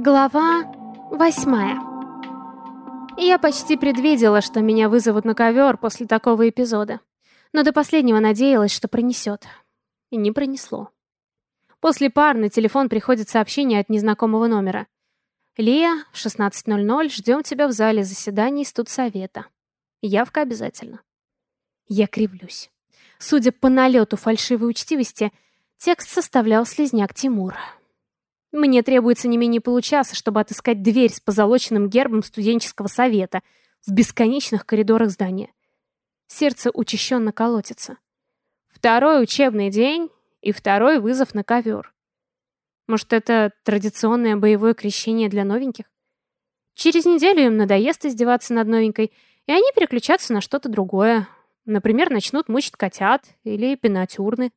Глава восьмая. Я почти предвидела, что меня вызовут на ковер после такого эпизода. Но до последнего надеялась, что пронесет. И не пронесло. После пар на телефон приходит сообщение от незнакомого номера. «Лия, в 16.00 ждем тебя в зале заседаний студсовета. Явка обязательно». Я кривлюсь. Судя по налету фальшивой учтивости, текст составлял слезняк Тимур. Мне требуется не менее получаса, чтобы отыскать дверь с позолоченным гербом студенческого совета в бесконечных коридорах здания. Сердце учащенно колотится. Второй учебный день и второй вызов на ковер. Может, это традиционное боевое крещение для новеньких? Через неделю им надоест издеваться над новенькой, и они переключатся на что-то другое. Например, начнут мучить котят или пинать урны.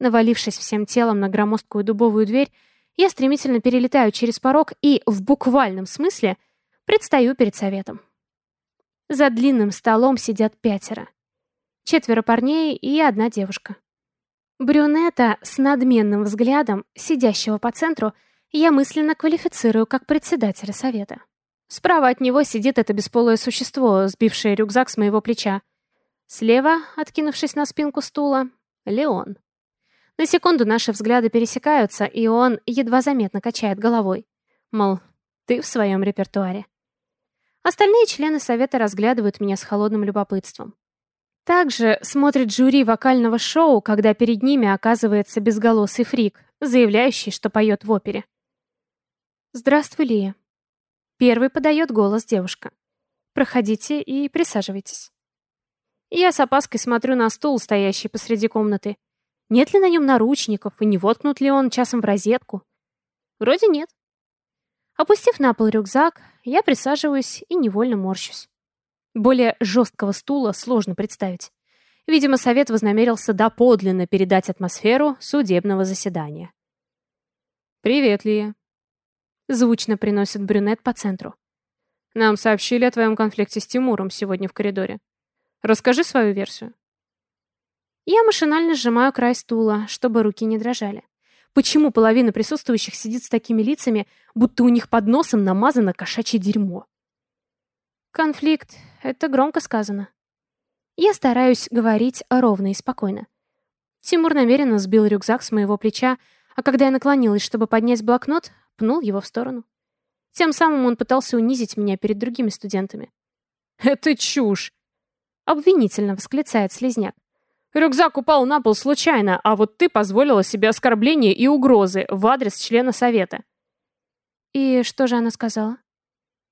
Навалившись всем телом на громоздкую дубовую дверь, я стремительно перелетаю через порог и, в буквальном смысле, предстаю перед советом. За длинным столом сидят пятеро. Четверо парней и одна девушка. Брюнета с надменным взглядом, сидящего по центру, я мысленно квалифицирую как председателя совета. Справа от него сидит это бесполое существо, сбившее рюкзак с моего плеча. Слева, откинувшись на спинку стула, Леон. На секунду наши взгляды пересекаются, и он едва заметно качает головой. Мол, ты в своем репертуаре. Остальные члены совета разглядывают меня с холодным любопытством. Также смотрит жюри вокального шоу, когда перед ними оказывается безголосый фрик, заявляющий, что поет в опере. «Здравствуй, Лия». Первый подает голос девушка. «Проходите и присаживайтесь». Я с опаской смотрю на стул, стоящий посреди комнаты. Нет ли на нем наручников, и не воткнут ли он часом в розетку? Вроде нет. Опустив на пол рюкзак, я присаживаюсь и невольно морщусь. Более жесткого стула сложно представить. Видимо, совет вознамерился доподлинно передать атмосферу судебного заседания. «Привет, Лия», — звучно приносит брюнет по центру. «Нам сообщили о твоем конфликте с Тимуром сегодня в коридоре. Расскажи свою версию». Я машинально сжимаю край стула, чтобы руки не дрожали. Почему половина присутствующих сидит с такими лицами, будто у них под носом намазано кошачье дерьмо? Конфликт — это громко сказано. Я стараюсь говорить ровно и спокойно. Тимур намеренно сбил рюкзак с моего плеча, а когда я наклонилась, чтобы поднять блокнот, пнул его в сторону. Тем самым он пытался унизить меня перед другими студентами. «Это чушь!» — обвинительно восклицает слезняк. Рюкзак упал на пол случайно, а вот ты позволила себе оскорбления и угрозы в адрес члена совета. И что же она сказала?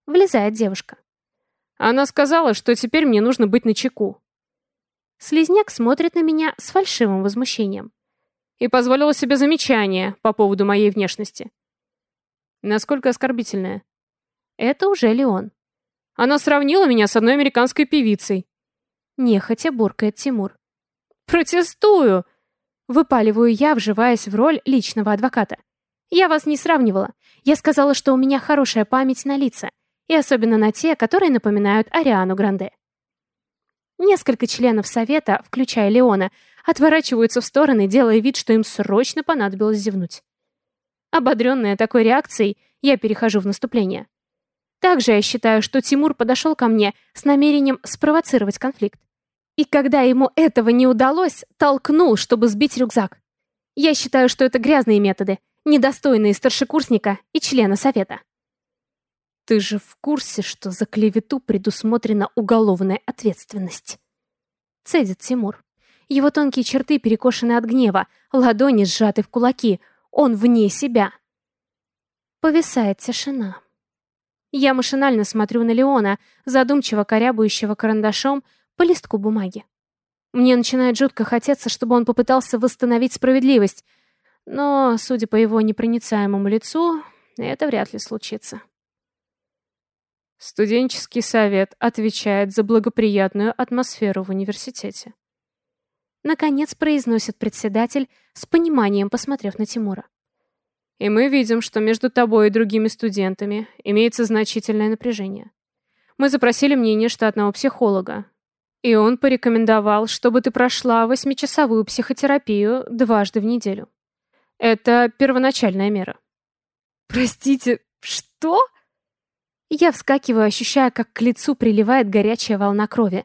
Влезает девушка. Она сказала, что теперь мне нужно быть начеку. Слизняк смотрит на меня с фальшивым возмущением. И позволила себе замечание по поводу моей внешности. Насколько оскорбительное. Это уже Леон. Она сравнила меня с одной американской певицей. Нехотя буркает Тимур. «Протестую!» Выпаливаю я, вживаясь в роль личного адвоката. «Я вас не сравнивала. Я сказала, что у меня хорошая память на лица, и особенно на те, которые напоминают Ариану Гранде». Несколько членов совета, включая Леона, отворачиваются в стороны, делая вид, что им срочно понадобилось зевнуть. Ободренная такой реакцией, я перехожу в наступление. Также я считаю, что Тимур подошел ко мне с намерением спровоцировать конфликт. И когда ему этого не удалось, толкнул, чтобы сбить рюкзак. Я считаю, что это грязные методы, недостойные старшекурсника и члена совета. Ты же в курсе, что за клевету предусмотрена уголовная ответственность? Цедит Тимур. Его тонкие черты перекошены от гнева, ладони сжаты в кулаки. Он вне себя. Повисает тишина. Я машинально смотрю на Леона, задумчиво корябающего карандашом по листку бумаги. Мне начинает жутко хотеться, чтобы он попытался восстановить справедливость, но, судя по его непроницаемому лицу, это вряд ли случится. Студенческий совет отвечает за благоприятную атмосферу в университете. Наконец произносит председатель, с пониманием посмотрев на Тимура. И мы видим, что между тобой и другими студентами имеется значительное напряжение. Мы запросили мнение штатного психолога, и он порекомендовал, чтобы ты прошла восьмичасовую психотерапию дважды в неделю. Это первоначальная мера. Простите, что? Я вскакиваю, ощущая, как к лицу приливает горячая волна крови.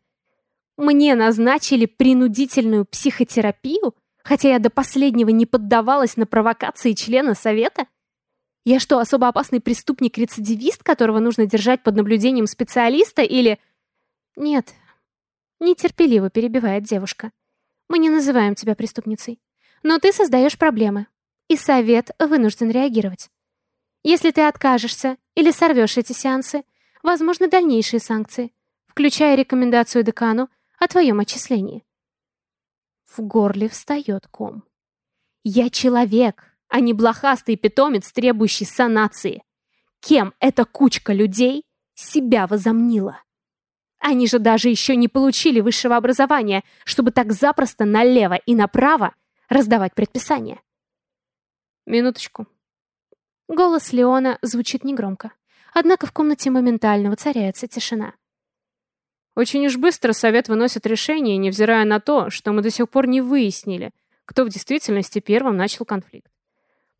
Мне назначили принудительную психотерапию, хотя я до последнего не поддавалась на провокации члена совета? Я что, особо опасный преступник-рецидивист, которого нужно держать под наблюдением специалиста, или... Нет, нетерпеливо перебивает девушка. Мы не называем тебя преступницей. Но ты создаешь проблемы, и совет вынужден реагировать. Если ты откажешься или сорвешь эти сеансы, возможны дальнейшие санкции, включая рекомендацию декану о твоем отчислении. В горле встает ком. Я человек, а не блохастый питомец, требующий санации. Кем эта кучка людей себя возомнила? Они же даже еще не получили высшего образования, чтобы так запросто налево и направо раздавать предписания. Минуточку. Голос Леона звучит негромко. Однако в комнате моментально воцаряется тишина. Очень уж быстро совет выносит решение, невзирая на то, что мы до сих пор не выяснили, кто в действительности первым начал конфликт.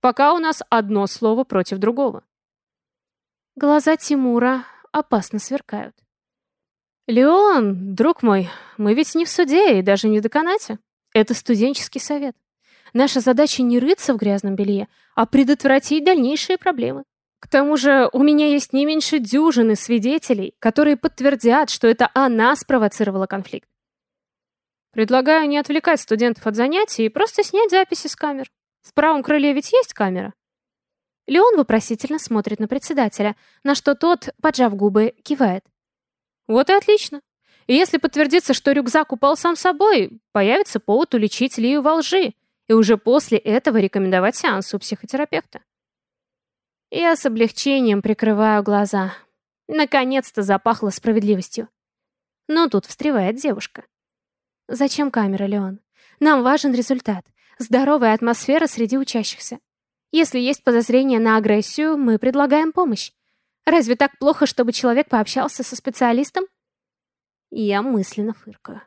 Пока у нас одно слово против другого. Глаза Тимура опасно сверкают. «Леон, друг мой, мы ведь не в суде и даже не в деканате. Это студенческий совет. Наша задача не рыться в грязном белье, а предотвратить дальнейшие проблемы. К тому же у меня есть не меньше дюжины свидетелей, которые подтвердят, что это она спровоцировала конфликт. Предлагаю не отвлекать студентов от занятий и просто снять записи с камер. В правом крыле ведь есть камера. Леон вопросительно смотрит на председателя, на что тот, поджав губы, кивает. Вот и отлично. И если подтвердится, что рюкзак упал сам собой, появится повод уличить Лию во лжи, и уже после этого рекомендовать сеанс у психотерапевта. Я с облегчением прикрываю глаза. Наконец-то запахло справедливостью. Но тут встревает девушка. Зачем камера, Леон? Нам важен результат. Здоровая атмосфера среди учащихся. Если есть подозрение на агрессию, мы предлагаем помощь. Разве так плохо, чтобы человек пообщался со специалистом? Я мысленно фыркаю.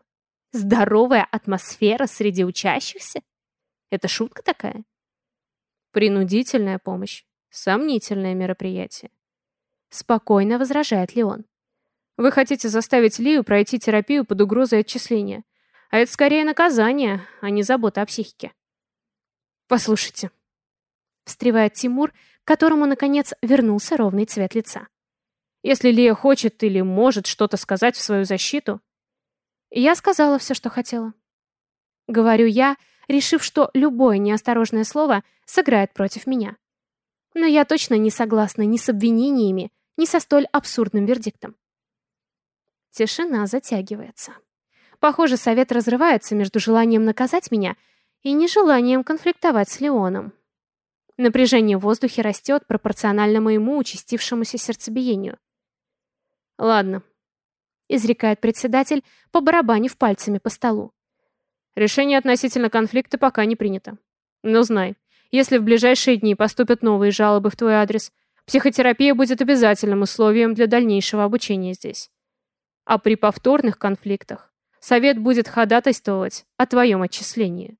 Здоровая атмосфера среди учащихся? Это шутка такая? Принудительная помощь. Сомнительное мероприятие. Спокойно возражает Леон. Вы хотите заставить Лию пройти терапию под угрозой отчисления. А это скорее наказание, а не забота о психике. Послушайте. Встревает Тимур, которому, наконец, вернулся ровный цвет лица. Если Лия хочет или может что-то сказать в свою защиту... Я сказала все, что хотела. Говорю я, решив, что любое неосторожное слово сыграет против меня. Но я точно не согласна ни с обвинениями, ни со столь абсурдным вердиктом. Тишина затягивается. Похоже, совет разрывается между желанием наказать меня и нежеланием конфликтовать с Леоном. Напряжение в воздухе растет пропорционально моему участившемуся сердцебиению. «Ладно», — изрекает председатель, побарабанив пальцами по столу. Решение относительно конфликта пока не принято. Но знай, если в ближайшие дни поступят новые жалобы в твой адрес, психотерапия будет обязательным условием для дальнейшего обучения здесь. А при повторных конфликтах совет будет ходатайствовать о твоем отчислении.